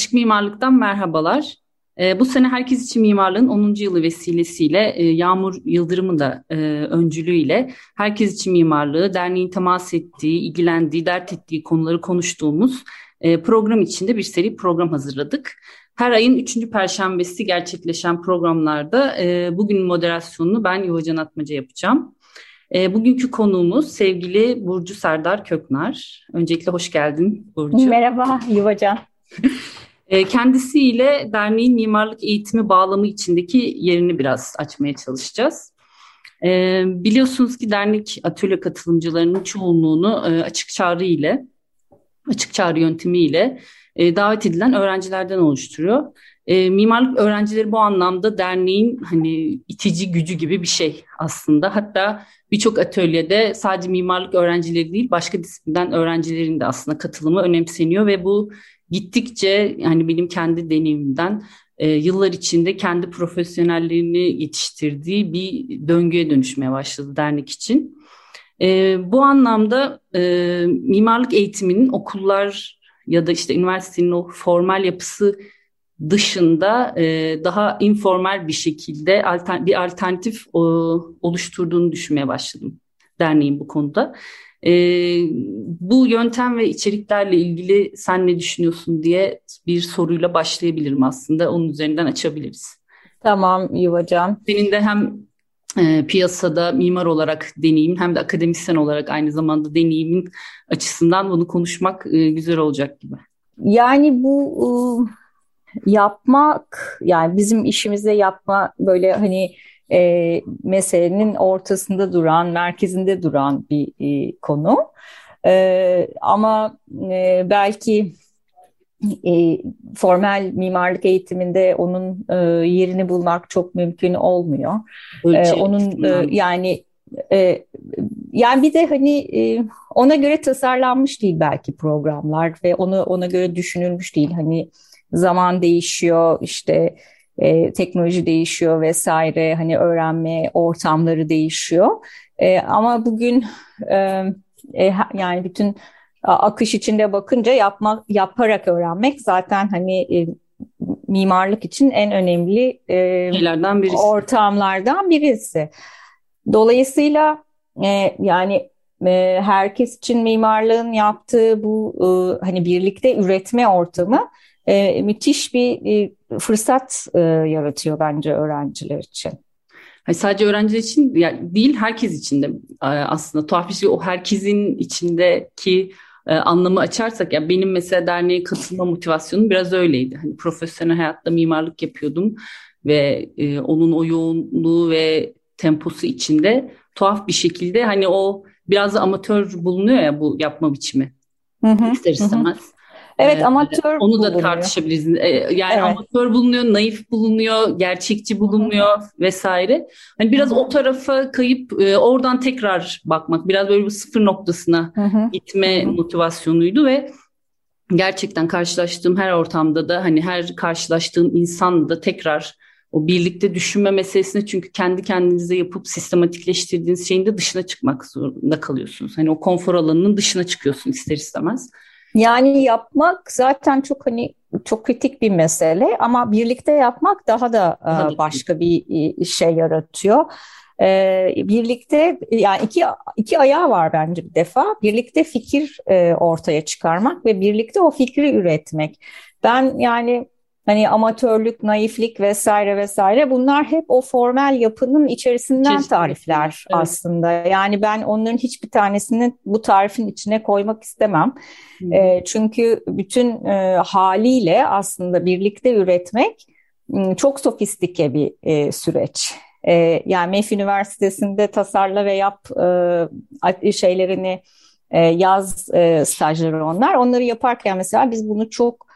Açık Mimarlık'tan merhabalar. E, bu sene Herkes için Mimarlığın 10. yılı vesilesiyle e, Yağmur Yıldırım'ın da e, öncülüğüyle Herkes için Mimarlığı, derneğin temas ettiği, ilgilendiği, dert ettiği konuları konuştuğumuz e, program içinde bir seri program hazırladık. Her ayın üçüncü perşembesi gerçekleşen programlarda e, bugün moderasyonunu ben Yuvacan Atmaca yapacağım. E, bugünkü konuğumuz sevgili Burcu Serdar Köknar. Öncelikle hoş geldin Burcu. Merhaba Yuvacan. e, kendisiyle derneğin mimarlık eğitimi bağlamı içindeki yerini biraz açmaya çalışacağız. E, biliyorsunuz ki dernek atölye katılımcılarının çoğunluğunu e, açık çağrı ile, açık çağrı yöntemiyle e, davet edilen öğrencilerden oluşturuyor. E, mimarlık öğrencileri bu anlamda derneğin hani itici gücü gibi bir şey aslında. Hatta birçok atölyede sadece mimarlık öğrencileri değil başka disiplinden öğrencilerin de aslında katılımı önemseniyor ve bu gittikçe yani benim kendi deneyimimden e, yıllar içinde kendi profesyonellerini yetiştirdiği bir döngüye dönüşmeye başladı dernek için. E, bu anlamda e, mimarlık eğitiminin okullar ya da işte üniversitenin o formal yapısı dışında e, daha informal bir şekilde altern bir alternatif o, oluşturduğunu düşünmeye başladım derneğin bu konuda. E, bu yöntem ve içeriklerle ilgili sen ne düşünüyorsun diye bir soruyla başlayabilirim aslında. Onun üzerinden açabiliriz. Tamam Yuvacan. Senin de hem e, piyasada mimar olarak deneyim hem de akademisyen olarak aynı zamanda deneyimin açısından bunu konuşmak e, güzel olacak gibi. Yani bu e, yapmak yani bizim işimizde yapma böyle hani e, meselenin ortasında duran, merkezinde duran bir e, konu. E, ama e, belki e, formel mimarlık eğitiminde onun e, yerini bulmak çok mümkün olmuyor. E, onun e, yani e, yani bir de hani e, ona göre tasarlanmış değil belki programlar ve onu ona göre düşünülmüş değil. Hani zaman değişiyor işte e, teknoloji değişiyor vesaire hani öğrenme ortamları değişiyor. E, ama bugün e, e, yani bütün akış içinde bakınca yapmak yaparak öğrenmek zaten hani e, mimarlık için en önemli e, birisi. ortamlardan birisi. Dolayısıyla e, yani e, herkes için mimarlığın yaptığı bu e, hani birlikte üretme ortamı e, müthiş bir e, fırsat e, yaratıyor bence öğrenciler için. Hayır, sadece öğrenciler için değil herkes için de e, aslında tuhaf bir şey o herkesin içindeki e, anlamı açarsak ya benim mesela derneğe katılma motivasyonum biraz öyleydi. Hani profesyonel hayatta mimarlık yapıyordum ve e, onun o yoğunluğu ve temposu içinde tuhaf bir şekilde hani o biraz da amatör bulunuyor ya bu yapma biçimi. Hı hı, İster istemez. Hı. Evet amatör Onu da bulunuyor. tartışabiliriz. Yani evet. amatör bulunuyor, naif bulunuyor, gerçekçi bulunmuyor vesaire. Hani biraz o tarafa kayıp oradan tekrar bakmak, biraz böyle bir sıfır noktasına gitme motivasyonuydu ve gerçekten karşılaştığım her ortamda da hani her karşılaştığım insanla da tekrar o birlikte düşünme meselesine çünkü kendi kendinize yapıp sistematikleştirdiğiniz şeyin de dışına çıkmak zorunda kalıyorsunuz. Hani o konfor alanının dışına çıkıyorsun ister istemez. Yani yapmak zaten çok hani çok kritik bir mesele ama birlikte yapmak daha da Tabii. başka bir şey yaratıyor. birlikte yani iki iki ayağı var bence bir defa. Birlikte fikir ortaya çıkarmak ve birlikte o fikri üretmek. Ben yani hani amatörlük, naiflik vesaire vesaire bunlar hep o formel yapının içerisinden Kesinlikle. tarifler evet. aslında. Yani ben onların hiçbir tanesini bu tarifin içine koymak istemem. Hmm. E, çünkü bütün e, haliyle aslında birlikte üretmek çok sofistike bir e, süreç. E, yani MEF Üniversitesi'nde tasarla ve yap e, şeylerini e, yaz e, stajları onlar. Onları yaparken mesela biz bunu çok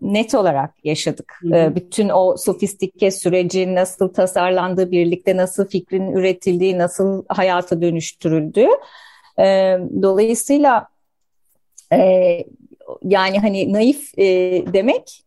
net olarak yaşadık. Hı. bütün o sofistike süreci nasıl tasarlandığı, birlikte nasıl fikrin üretildiği, nasıl hayata dönüştürüldüğü. dolayısıyla yani hani naif demek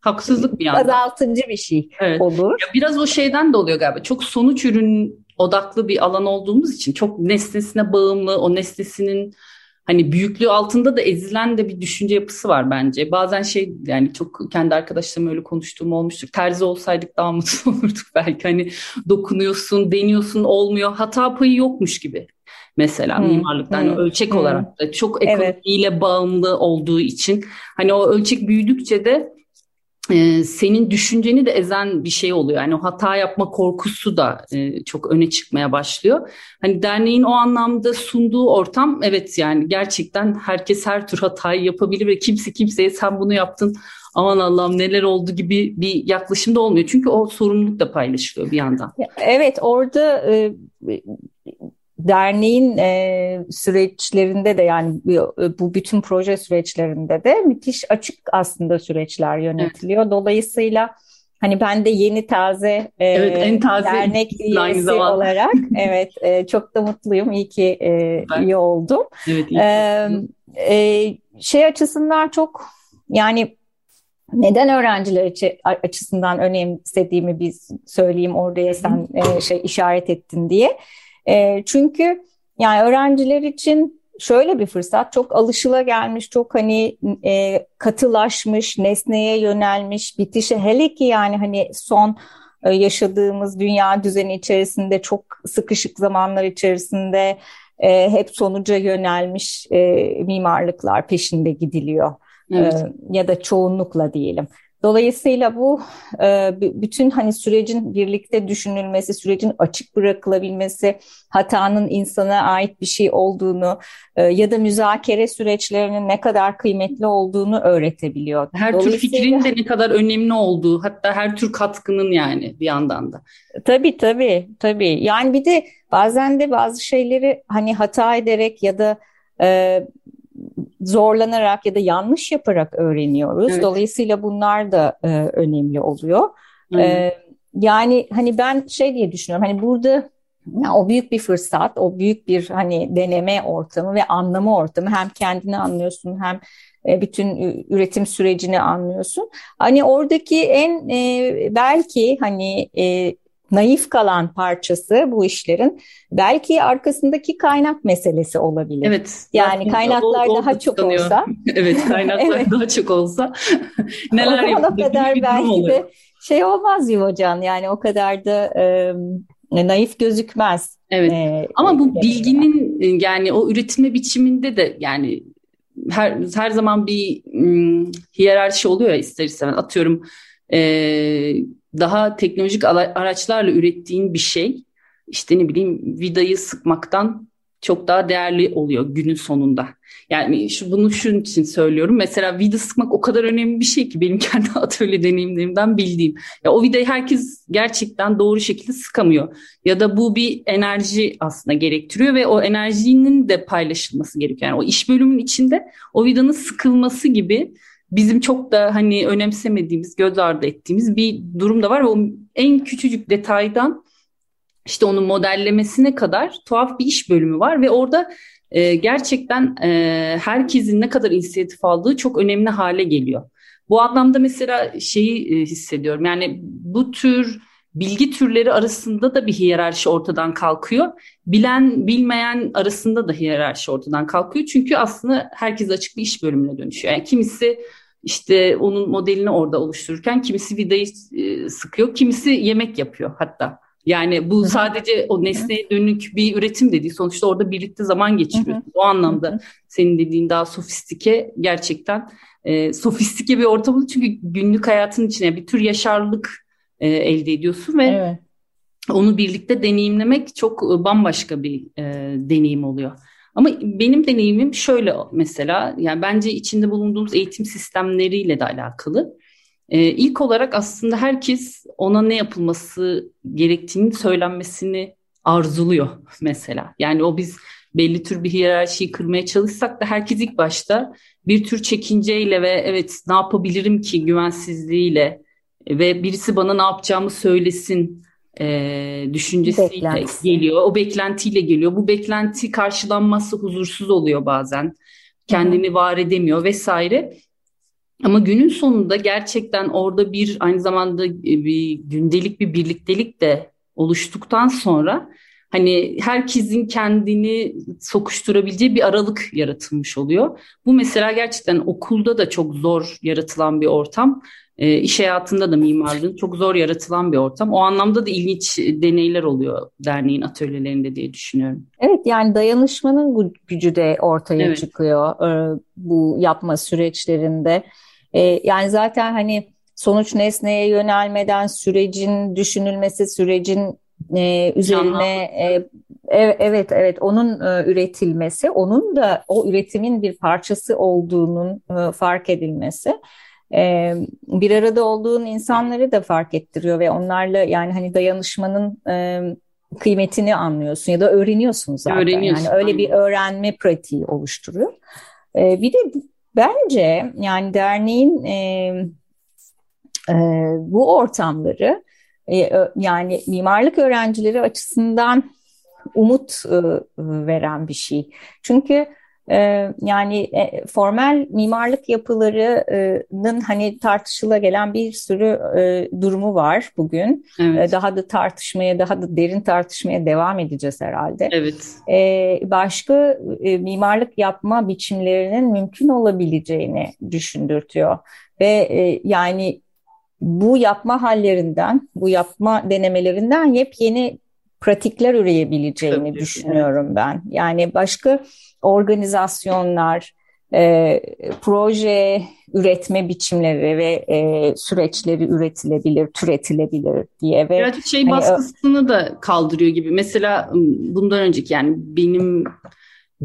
haksızlık bir yandan. Azaltıcı bir şey evet. olur. Ya biraz o şeyden de oluyor galiba. Çok sonuç ürün odaklı bir alan olduğumuz için çok nesnesine bağımlı, o nesnesinin hani büyüklüğü altında da ezilen de bir düşünce yapısı var bence. Bazen şey yani çok kendi arkadaşlarımla öyle konuştuğum olmuştur. Terzi olsaydık daha mutlu olurduk belki. Hani dokunuyorsun, deniyorsun, olmuyor. Hata payı yokmuş gibi mesela hmm, mimarlıkta hani hmm, ölçek hmm. olarak da çok ekonomiyle evet. bağımlı olduğu için hani o ölçek büyüdükçe de e, senin düşünceni de ezen bir şey oluyor. Yani o hata yapma korkusu da e, çok öne çıkmaya başlıyor. Hani derneğin o anlamda sunduğu ortam evet yani gerçekten herkes her tür hatayı yapabilir ve kimse kimseye sen bunu yaptın aman Allah'ım neler oldu gibi bir yaklaşımda olmuyor. Çünkü o sorumluluk da paylaşılıyor bir yandan. Evet orada e, derneğin e, süreçlerinde de yani bu bütün proje süreçlerinde de müthiş açık aslında süreçler yönetiliyor. Evet. Dolayısıyla hani ben de yeni taze, e, evet, en taze dernek üyesi olarak evet e, çok da mutluyum. İyi ki e, iyi oldum. Evet, iyi e, e, şey açısından çok yani neden öğrenciler açısından önemsediğimi biz söyleyeyim oraya sen e, şey işaret ettin diye. E, çünkü yani öğrenciler için şöyle bir fırsat çok alışıla gelmiş, çok hani e, katılaşmış, nesneye yönelmiş, bitişe hele ki yani hani son e, yaşadığımız dünya düzeni içerisinde çok sıkışık zamanlar içerisinde e, hep sonuca yönelmiş e, mimarlıklar peşinde gidiliyor. Evet. E, ya da çoğunlukla diyelim. Dolayısıyla bu e, bütün hani sürecin birlikte düşünülmesi, sürecin açık bırakılabilmesi, hatanın insana ait bir şey olduğunu e, ya da müzakere süreçlerinin ne kadar kıymetli olduğunu öğretebiliyor. Her tür fikrin de ne kadar önemli olduğu, hatta her tür katkının yani bir yandan da. Tabii tabii tabii. Yani bir de bazen de bazı şeyleri hani hata ederek ya da e, zorlanarak ya da yanlış yaparak öğreniyoruz. Evet. Dolayısıyla bunlar da e, önemli oluyor. E, yani hani ben şey diye düşünüyorum hani burada yani o büyük bir fırsat, o büyük bir hani deneme ortamı ve anlama ortamı. Hem kendini anlıyorsun hem e, bütün üretim sürecini anlıyorsun. Hani oradaki en e, belki hani e, naif kalan parçası bu işlerin belki arkasındaki kaynak meselesi olabilir. Evet. Yani kaynaklar o, o, daha çok tutanıyor. olsa. evet, kaynaklar evet. daha çok olsa neler yapılır? O kadar belki de şey olmaz Yuvacan yani o kadar da e, naif gözükmez. Evet. Ee, Ama bu bilginin yani o üretme biçiminde de yani her her zaman bir ım, hiyerarşi oluyor ya ister istemez. Atıyorum e, daha teknolojik araçlarla ürettiğin bir şey işte ne bileyim vidayı sıkmaktan çok daha değerli oluyor günün sonunda. Yani şu bunu şunun için söylüyorum. Mesela vida sıkmak o kadar önemli bir şey ki benim kendi atölye deneyimlerimden bildiğim. Ya o vidayı herkes gerçekten doğru şekilde sıkamıyor. Ya da bu bir enerji aslında gerektiriyor ve o enerjinin de paylaşılması gerekiyor. Yani o iş bölümünün içinde o vidanın sıkılması gibi bizim çok da hani önemsemediğimiz, göz ardı ettiğimiz bir durum da var ve o en küçücük detaydan işte onun modellemesine kadar tuhaf bir iş bölümü var ve orada e, gerçekten e, herkesin ne kadar inisiyatif aldığı çok önemli hale geliyor. Bu anlamda mesela şeyi e, hissediyorum yani bu tür bilgi türleri arasında da bir hiyerarşi ortadan kalkıyor. Bilen bilmeyen arasında da hiyerarşi ortadan kalkıyor. Çünkü aslında herkes açık bir iş bölümüne dönüşüyor. Yani kimisi işte onun modelini orada oluştururken kimisi vidayı e, sıkıyor, kimisi yemek yapıyor hatta. Yani bu sadece o nesneye dönük bir üretim dediği sonuçta orada birlikte zaman geçiriyoruz. O anlamda senin dediğin daha sofistike gerçekten e, sofistike bir ortam çünkü günlük hayatın içine bir tür yaşarlık e, elde ediyorsun ve evet. onu birlikte deneyimlemek çok e, bambaşka bir e, deneyim oluyor. Ama benim deneyimim şöyle mesela yani bence içinde bulunduğumuz eğitim sistemleriyle de alakalı. Ee, ilk olarak aslında herkes ona ne yapılması gerektiğini söylenmesini arzuluyor mesela. Yani o biz belli tür bir hiyerarşiyi kırmaya çalışsak da herkes ilk başta bir tür çekinceyle ve evet ne yapabilirim ki güvensizliğiyle ve birisi bana ne yapacağımı söylesin e, düşüncesiyle Beklentisi. geliyor. O beklentiyle geliyor. Bu beklenti karşılanmazsa huzursuz oluyor bazen. Kendini Hı-hı. var edemiyor vesaire. Ama günün sonunda gerçekten orada bir aynı zamanda bir gündelik bir birliktelik de oluştuktan sonra hani herkesin kendini sokuşturabileceği bir aralık yaratılmış oluyor. Bu mesela gerçekten okulda da çok zor yaratılan bir ortam. E, iş hayatında da mimarlığın çok zor yaratılan bir ortam. O anlamda da ilginç deneyler oluyor derneğin atölyelerinde diye düşünüyorum. Evet yani dayanışmanın gücü de ortaya evet. çıkıyor e, bu yapma süreçlerinde. E, yani zaten hani sonuç nesneye yönelmeden sürecin düşünülmesi, sürecin e, üzerine e, evet evet onun e, üretilmesi, onun da o üretimin bir parçası olduğunun e, fark edilmesi e, bir arada olduğun insanları da fark ettiriyor ve onlarla yani hani dayanışmanın e, kıymetini anlıyorsun ya da öğreniyorsun zaten. Öğreniyorsun. Yani öyle bir öğrenme pratiği oluşturuyor. E, bir de bence yani derneğin e, e, bu ortamları e, yani mimarlık öğrencileri açısından umut e, veren bir şey. Çünkü yani e, formal mimarlık yapılarının hani tartışıla gelen bir sürü e, durumu var bugün. Evet. E, daha da tartışmaya, daha da derin tartışmaya devam edeceğiz herhalde. Evet. E, başka e, mimarlık yapma biçimlerinin mümkün olabileceğini düşündürtüyor. Ve yani bu yapma hallerinden, bu yapma denemelerinden yepyeni pratikler üreyebileceğini Tabii, düşünüyorum ben. Yani başka organizasyonlar, e, proje üretme biçimleri ve e, süreçleri üretilebilir, türetilebilir diye. Ve Birazcık şey hani, baskısını da kaldırıyor gibi. Mesela bundan önceki yani benim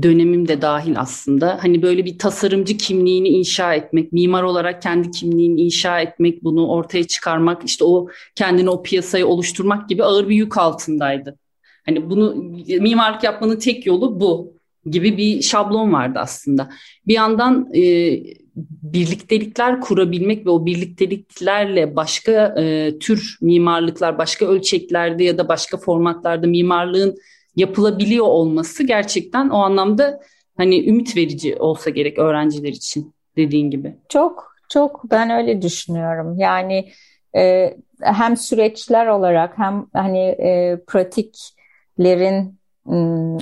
dönemim de dahil aslında. Hani böyle bir tasarımcı kimliğini inşa etmek, mimar olarak kendi kimliğini inşa etmek, bunu ortaya çıkarmak, işte o kendini o piyasayı oluşturmak gibi ağır bir yük altındaydı. Hani bunu mimarlık yapmanın tek yolu bu gibi bir şablon vardı aslında. Bir yandan e, birliktelikler kurabilmek ve o birlikteliklerle başka e, tür mimarlıklar, başka ölçeklerde ya da başka formatlarda mimarlığın yapılabiliyor olması gerçekten o anlamda hani ümit verici olsa gerek öğrenciler için dediğin gibi. Çok çok ben öyle düşünüyorum. Yani e, hem süreçler olarak hem hani e, pratiklerin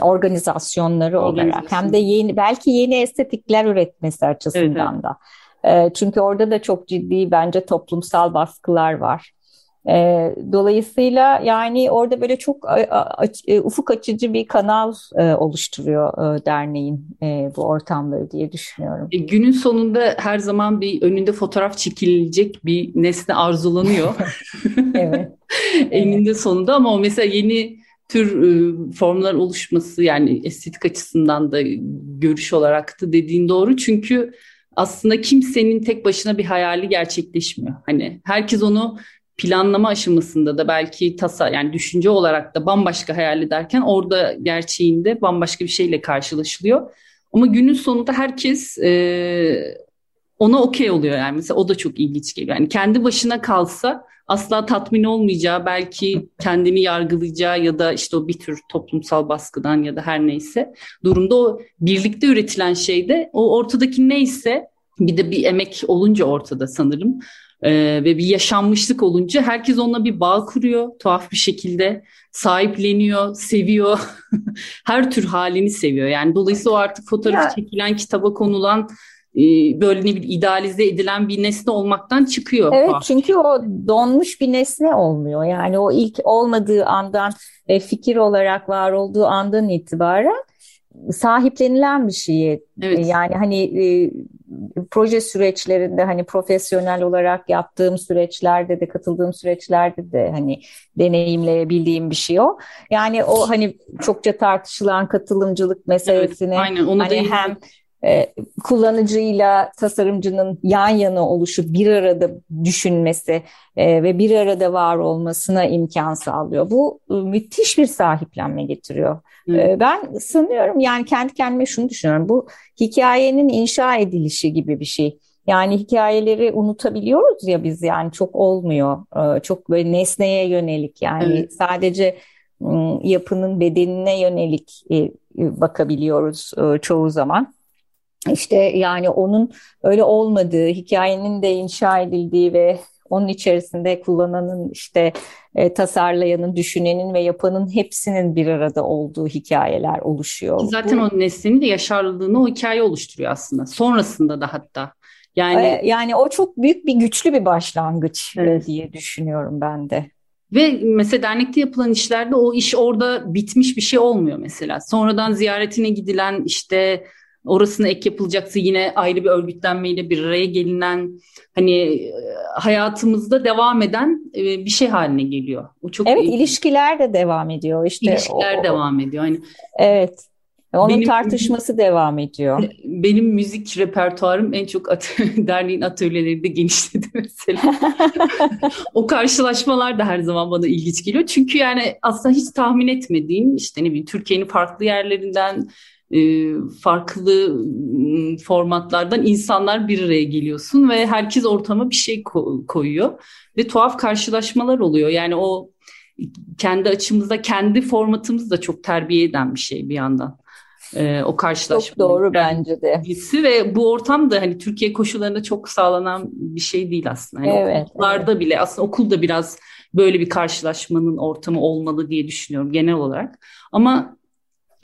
organizasyonları olarak hem de yeni belki yeni estetikler üretmesi açısından evet, da. E, çünkü orada da çok ciddi bence toplumsal baskılar var. E, dolayısıyla yani orada böyle çok e, ufuk açıcı bir kanal oluşturuyor derneğin bu ortamları diye düşünüyorum. günün sonunda her zaman bir önünde fotoğraf çekilecek bir nesne arzulanıyor. evet. Eninde sonunda ama o mesela yeni tür e, formlar oluşması yani estetik açısından da görüş olarak da dediğin doğru. Çünkü aslında kimsenin tek başına bir hayali gerçekleşmiyor. Hani herkes onu planlama aşamasında da belki tasa yani düşünce olarak da bambaşka hayal ederken orada gerçeğinde bambaşka bir şeyle karşılaşılıyor. Ama günün sonunda herkes e, ona okey oluyor yani mesela o da çok ilginç geliyor. Yani kendi başına kalsa asla tatmin olmayacağı, belki kendini yargılayacağı ya da işte o bir tür toplumsal baskıdan ya da her neyse durumda o birlikte üretilen şeyde o ortadaki neyse bir de bir emek olunca ortada sanırım ee, ve bir yaşanmışlık olunca herkes onunla bir bağ kuruyor tuhaf bir şekilde sahipleniyor, seviyor. her tür halini seviyor. Yani dolayısıyla o artık fotoğraf çekilen, kitaba konulan böyle ne bileyim idealize edilen bir nesne olmaktan çıkıyor. Evet çünkü o donmuş bir nesne olmuyor. Yani o ilk olmadığı andan e, fikir olarak var olduğu andan itibaren sahiplenilen bir şey. Evet. Yani hani e, proje süreçlerinde hani profesyonel olarak yaptığım süreçlerde de katıldığım süreçlerde de hani deneyimleyebildiğim bir şey o. Yani o hani çokça tartışılan katılımcılık meselesini evet, aynen, onu hani hem e, kullanıcıyla tasarımcının yan yana oluşup bir arada düşünmesi e, ve bir arada var olmasına imkan sağlıyor. Bu e, müthiş bir sahiplenme getiriyor. E, ben sanıyorum yani kendi kendime şunu düşünüyorum. Bu hikayenin inşa edilişi gibi bir şey. Yani hikayeleri unutabiliyoruz ya biz yani çok olmuyor. E, çok böyle nesneye yönelik yani evet. sadece yapının bedenine yönelik bakabiliyoruz çoğu zaman. İşte yani onun öyle olmadığı, hikayenin de inşa edildiği ve onun içerisinde kullananın işte e, tasarlayanın, düşünenin ve yapanın hepsinin bir arada olduğu hikayeler oluşuyor. Zaten Bu, o nesnenin de yaşarlılığını o hikaye oluşturuyor aslında. Sonrasında da hatta. Yani e, yani o çok büyük bir güçlü bir başlangıç evet. diye düşünüyorum ben de. Ve mesela dernekte yapılan işlerde o iş orada bitmiş bir şey olmuyor mesela. Sonradan ziyaretine gidilen işte orasına ek yapılacaksa yine ayrı bir örgütlenmeyle bir araya gelinen hani e, hayatımızda devam eden e, bir şey haline geliyor. O çok Evet, iyi. ilişkiler de devam ediyor işte. İlişkiler o, devam ediyor. Hani Evet. Onun benim, tartışması devam ediyor. Benim müzik repertuarım en çok at derneğin atölyelerinde genişledi mesela. o karşılaşmalar da her zaman bana ilginç geliyor. Çünkü yani aslında hiç tahmin etmediğim işte ne bileyim Türkiye'nin farklı yerlerinden e, farklı formatlardan insanlar bir araya geliyorsun ve herkes ortama bir şey koyuyor ve tuhaf karşılaşmalar oluyor. Yani o kendi açımızda kendi formatımız da çok terbiye eden bir şey bir yandan e, o karşılaşma. Çok doğru bence de. Birisi ve bu ortam da hani Türkiye koşullarında çok sağlanan bir şey değil aslında. Yani evet, okullarda evet. bile aslında okulda biraz böyle bir karşılaşmanın ortamı olmalı diye düşünüyorum genel olarak. Ama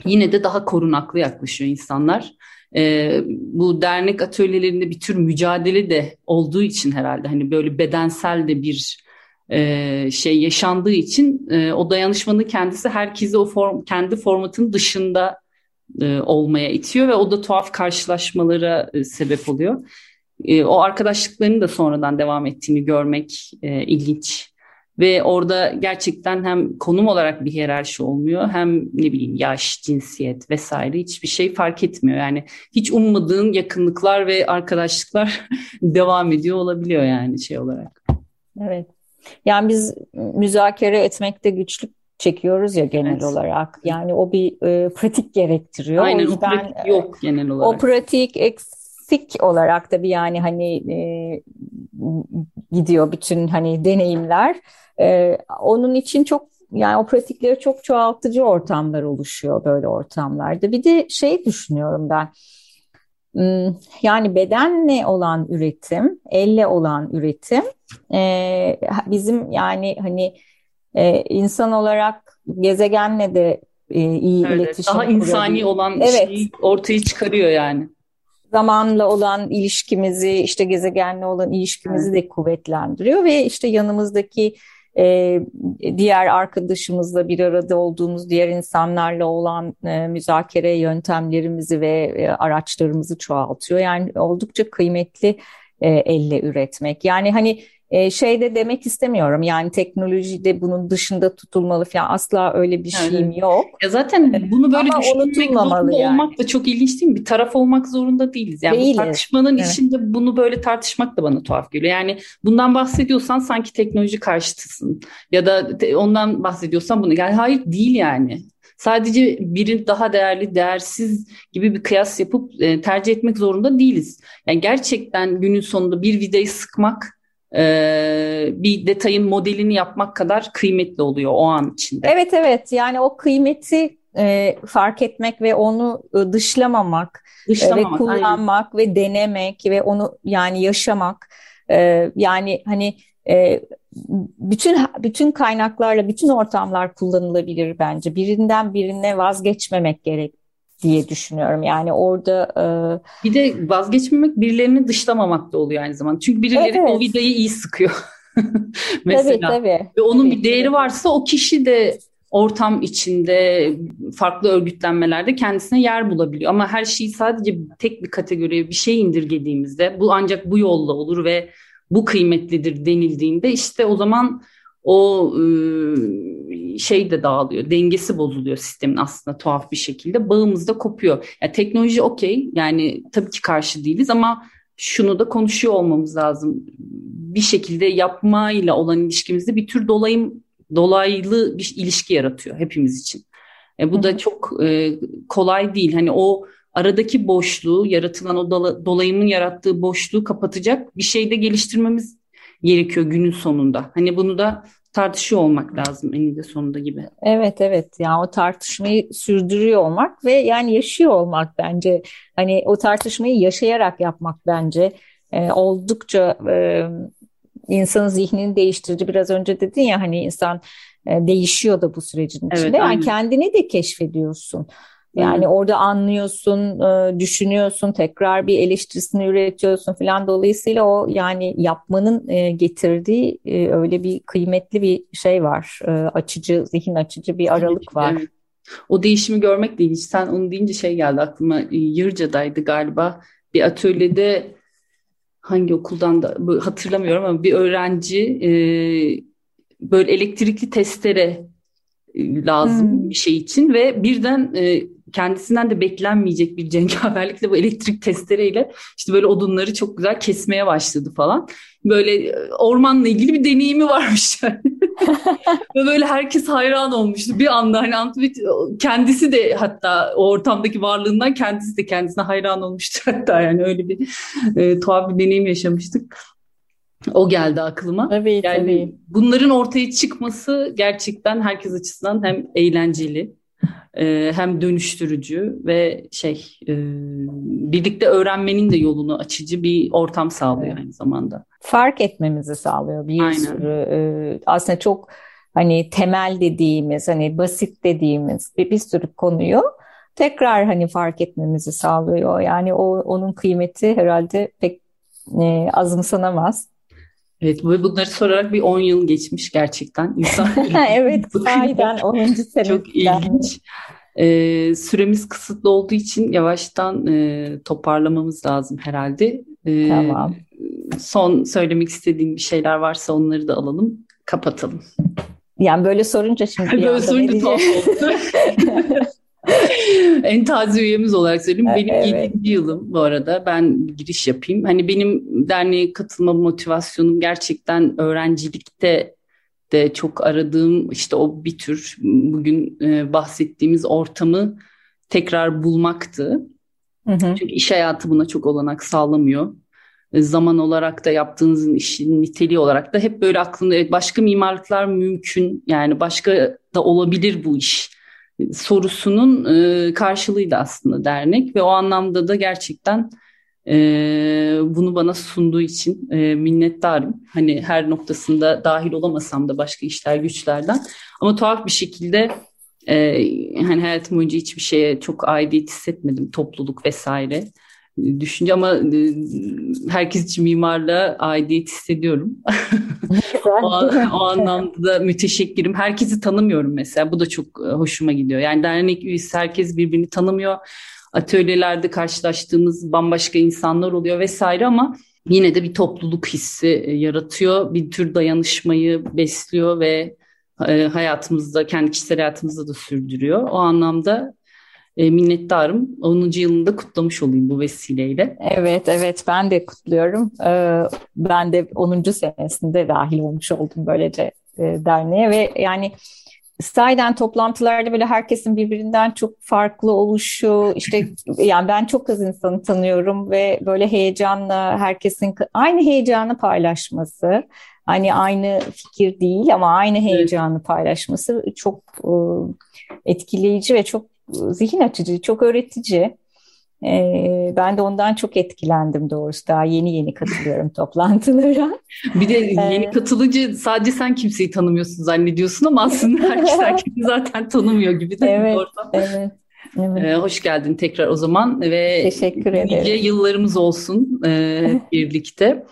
yine de daha korunaklı yaklaşıyor insanlar. Ee, bu dernek atölyelerinde bir tür mücadele de olduğu için herhalde hani böyle bedensel de bir e, şey yaşandığı için e, o dayanışmanın kendisi herkesi o form, kendi formatın dışında e, olmaya itiyor ve o da tuhaf karşılaşmalara e, sebep oluyor. E, o arkadaşlıkların da sonradan devam ettiğini görmek e, ilginç. Ve orada gerçekten hem konum olarak bir hiyerarşi olmuyor hem ne bileyim yaş, cinsiyet vesaire hiçbir şey fark etmiyor. Yani hiç ummadığın yakınlıklar ve arkadaşlıklar devam ediyor olabiliyor yani şey olarak. Evet. Yani biz müzakere etmekte güçlük çekiyoruz ya genel evet. olarak. Yani o bir e, pratik gerektiriyor. Aynen o, yüzden, o pratik yok genel olarak. O pratik eksik olarak da bir yani hani e, gidiyor bütün hani deneyimler. E, onun için çok yani o pratikleri çok çoğaltıcı ortamlar oluşuyor böyle ortamlarda. Bir de şey düşünüyorum ben. Hmm, yani bedenle olan üretim, elle olan üretim e, bizim yani hani e, insan olarak gezegenle de e, iyi evet, iletişim Daha insani olan evet. şeyi ortaya çıkarıyor yani. Zamanla olan ilişkimizi, işte gezegenle olan ilişkimizi evet. de kuvvetlendiriyor ve işte yanımızdaki e, diğer arkadaşımızla bir arada olduğumuz diğer insanlarla olan e, müzakere yöntemlerimizi ve e, araçlarımızı çoğaltıyor. Yani oldukça kıymetli e, elle üretmek. Yani hani e, şey de demek istemiyorum. Yani teknolojide bunun dışında tutulmalı falan asla öyle bir şeyim evet. yok. Ya zaten bunu böyle Ama düşünmek zorunda yani. olmak da çok ilginç değil mi? Bir taraf olmak zorunda değiliz. Yani değiliz. bu tartışmanın evet. içinde bunu böyle tartışmak da bana tuhaf geliyor. Yani bundan bahsediyorsan sanki teknoloji karşıtısın ya da ondan bahsediyorsan bunu. Yani hayır değil yani. Sadece biri daha değerli, değersiz gibi bir kıyas yapıp e, tercih etmek zorunda değiliz. Yani gerçekten günün sonunda bir vidayı sıkmak e, bir detayın modelini yapmak kadar kıymetli oluyor o an içinde. Evet evet yani o kıymeti e, fark etmek ve onu e, dışlamamak, dışlamamak ve kullanmak aynen. ve denemek ve onu yani yaşamak e, yani hani e, bütün bütün kaynaklarla bütün ortamlar kullanılabilir bence birinden birine vazgeçmemek gerek diye düşünüyorum. Yani orada e... bir de vazgeçmemek birilerini dışlamamak da oluyor aynı zamanda. Çünkü birileri evet. o vidayı iyi sıkıyor. Mesela. Tabii, tabii. Ve onun tabii, bir değeri tabii. varsa o kişi de ortam içinde farklı örgütlenmelerde kendisine yer bulabiliyor. Ama her şeyi sadece tek bir kategoriye bir şey indirgediğimizde bu ancak bu yolla olur ve bu kıymetlidir denildiğinde işte o zaman o şey de dağılıyor. Dengesi bozuluyor sistemin aslında tuhaf bir şekilde. Bağımız da kopuyor. Yani teknoloji okey. Yani tabii ki karşı değiliz ama şunu da konuşuyor olmamız lazım. Bir şekilde yapmayla olan ilişkimizde bir tür dolayım dolaylı bir ilişki yaratıyor hepimiz için. E, bu Hı. da çok e, kolay değil. Hani o aradaki boşluğu, yaratılan o dolayımın yarattığı boşluğu kapatacak bir şey de geliştirmemiz gerekiyor günün sonunda. Hani bunu da tartışıyor olmak lazım eninde sonunda gibi. Evet evet yani o tartışmayı sürdürüyor olmak ve yani yaşıyor olmak bence. Hani o tartışmayı yaşayarak yapmak bence e, oldukça e, insanın zihnini değiştirici. Biraz önce dedin ya hani insan e, değişiyor da bu sürecin içinde. Evet, yani kendini de keşfediyorsun. Yani hmm. orada anlıyorsun, e, düşünüyorsun, tekrar bir eleştirisini üretiyorsun falan. Dolayısıyla o yani yapmanın e, getirdiği e, öyle bir kıymetli bir şey var. Açıcı, zihin açıcı bir aralık var. Evet. O değişimi görmek değil. Sen onu deyince şey geldi aklıma. Yırca'daydı galiba. Bir atölyede hangi okuldan da hatırlamıyorum ama bir öğrenci böyle elektrikli testere lazım hmm. bir şey için ve birden kendisinden de beklenmeyecek bir cengaverlikle bu elektrik testereyle işte böyle odunları çok güzel kesmeye başladı falan. Böyle e, ormanla ilgili bir deneyimi varmış yani. Ve böyle herkes hayran olmuştu. Bir anda hani Antwit kendisi de hatta o ortamdaki varlığından kendisi de kendisine hayran olmuştu hatta yani öyle bir e, tuhaf bir deneyim yaşamıştık. O geldi aklıma. Tabii yani tabii. Bunların ortaya çıkması gerçekten herkes açısından hem eğlenceli e, hem dönüştürücü ve şey e, birlikte öğrenmenin de yolunu açıcı bir ortam sağlıyor aynı zamanda. Fark etmemizi sağlıyor bir Aynen. sürü e, aslında çok hani temel dediğimiz hani basit dediğimiz bir, bir sürü konuyu tekrar hani fark etmemizi sağlıyor. Yani o onun kıymeti herhalde pek e, azımsanamaz. Evet ve bunları sorarak bir 10 yıl geçmiş gerçekten. İnsan evet sahiden 10. sene. Çok ilginç. Ee, süremiz kısıtlı olduğu için yavaştan e, toparlamamız lazım herhalde. Ee, tamam. Son söylemek istediğim bir şeyler varsa onları da alalım, kapatalım. Yani böyle sorunca şimdi böyle sorunca tuhaf oldu. en taze üyemiz olarak söyleyeyim. Benim evet. 7. yılım bu arada. Ben giriş yapayım. Hani benim derneğe katılma motivasyonum gerçekten öğrencilikte de çok aradığım işte o bir tür bugün e, bahsettiğimiz ortamı tekrar bulmaktı. Hı hı. Çünkü iş hayatı buna çok olanak sağlamıyor. E, zaman olarak da yaptığınızın işin niteliği olarak da hep böyle aklımda evet başka mimarlıklar mümkün yani başka da olabilir bu iş sorusunun e, karşılığıydı aslında dernek ve o anlamda da gerçekten e, bunu bana sunduğu için e, minnettarım. Hani her noktasında dahil olamasam da başka işler güçlerden ama tuhaf bir şekilde e, hani hayatım boyunca hiçbir şeye çok aidiyet hissetmedim topluluk vesaire düşünce ama e, herkes için mimarlığa aidiyet hissediyorum. o, o anlamda da müteşekkirim. Herkesi tanımıyorum mesela. Bu da çok e, hoşuma gidiyor. Yani dernek üyesi herkes birbirini tanımıyor. Atölyelerde karşılaştığımız bambaşka insanlar oluyor vesaire ama yine de bir topluluk hissi e, yaratıyor. Bir tür dayanışmayı besliyor ve hayatımızda, kendi kişisel hayatımızda da sürdürüyor. O anlamda e, minnettarım. 10. yılında kutlamış olayım bu vesileyle. Evet, evet ben de kutluyorum. Ee, ben de 10. senesinde dahil olmuş oldum böylece e, derneğe ve yani sahiden toplantılarda böyle herkesin birbirinden çok farklı oluşu işte yani ben çok az insanı tanıyorum ve böyle heyecanla herkesin aynı heyecanı paylaşması hani aynı fikir değil ama aynı heyecanı paylaşması çok e, etkileyici ve çok zihin açıcı, çok öğretici. Ee, ben de ondan çok etkilendim doğrusu. Daha yeni yeni katılıyorum toplantılara. Bir de yeni ee, katılınca sadece sen kimseyi tanımıyorsun zannediyorsun ama aslında herkes herkesi zaten tanımıyor gibi de evet, Evet. Evet. Ee, hoş geldin tekrar o zaman ve Teşekkür ederim. yıllarımız olsun e, birlikte.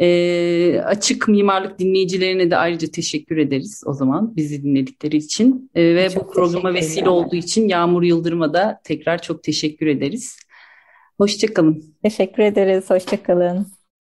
E, açık mimarlık dinleyicilerine de ayrıca teşekkür ederiz o zaman bizi dinledikleri için. E, ve çok bu programa vesile olduğu için Yağmur Yıldırım'a da tekrar çok teşekkür ederiz. Hoşçakalın. Teşekkür ederiz. Hoşçakalın.